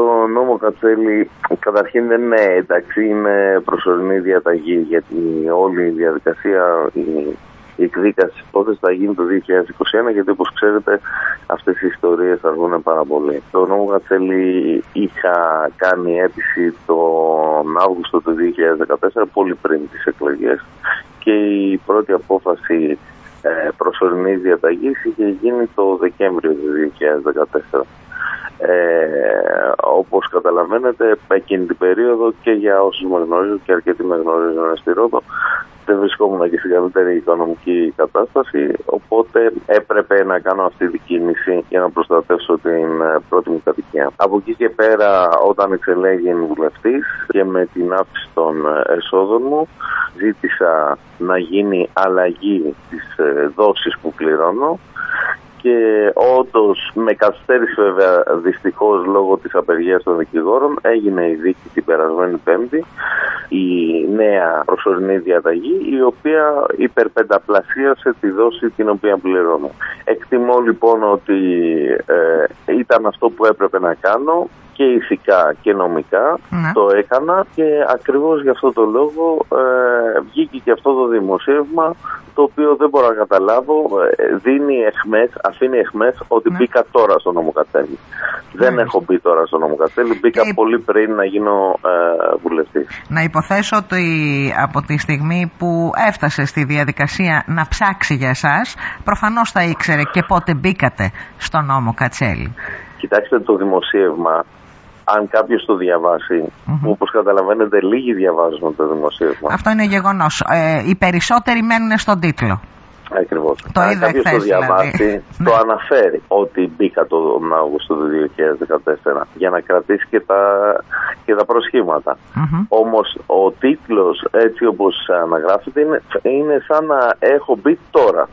το νόμο Κατσέλη καταρχήν δεν είναι εντάξει, είναι προσωρινή διαταγή γιατί όλη η διαδικασία, η, η εκδίκαση τη υπόθεση θα γίνει το 2021 γιατί όπως ξέρετε αυτές οι ιστορίες αργούν πάρα πολύ. Το νόμο Κατσέλη είχα κάνει αίτηση τον Αύγουστο του 2014 πολύ πριν τις εκλογές και η πρώτη απόφαση ε, προσωρινής διαταγής είχε γίνει το Δεκέμβριο του 2014. Ε, όπως καταλαβαίνετε εκείνη την περίοδο και για όσους με γνωρίζουν και αρκετοί με γνωρίζουν στη Ρόδο δεν βρισκόμουν και στην καλύτερη οικονομική κατάσταση οπότε έπρεπε να κάνω αυτή την κίνηση για να προστατεύσω την ε, πρώτη μου κατοικία. Από εκεί και πέρα όταν εξελέγει βουλευτής και με την αύξηση των ε, εσόδων μου ζήτησα να γίνει αλλαγή της ε, δόσης που πληρώνω και όντως με καθυστέρηση βέβαια δυστυχώς λόγω της απεργίας των δικηγόρων έγινε η δίκη την περασμένη Πέμπτη η νέα προσωρινή διαταγή η οποία υπερπενταπλασίασε τη δόση την οποία πληρώνω. Εκτιμώ λοιπόν ότι ε, ήταν αυτό που έπρεπε να κάνω και ηθικά και νομικά Ναι. το έκανα και ακριβώς γι' αυτό το λόγο ε, βγήκε και αυτό το δημοσίευμα το οποίο δεν μπορώ να καταλάβω ε, δίνει εχμές, αφήνει εχμές ότι Ναι. μπήκα τώρα στο νομοκατέλη. Δεν Μάλιστα. έχω μπει τώρα στο νομοκατέλη, μπήκα Και- πολύ πριν να γίνω ε, βουλευτής. Να υποθέσω ότι από τη στιγμή που έφτασε στη διαδικασία να ψάξει για εσάς, προφανώς θα ήξερε και πότε μπήκατε στο νόμο Κατσέλη. Κοιτάξτε το δημοσίευμα, αν κάποιος το διαβάσει, Μμμ. όπως καταλαβαίνετε λίγοι διαβάζουν το δημοσίευμα. Αυτό είναι γεγονός. Ε, οι περισσότεροι μένουν στον τίτλο. Ακριβώς. Το Αν είδα κάποιος εχθές, το διαβάσει, δηλαδή. το Ναι. αναφέρει ότι μπήκα τον Αύγουστο του 2014 για να κρατήσει και τα, και τα προσχήματα. Μμμ. Όμως ο τίτλος έτσι όπως αναγράφεται είναι, είναι σαν να έχω μπει τώρα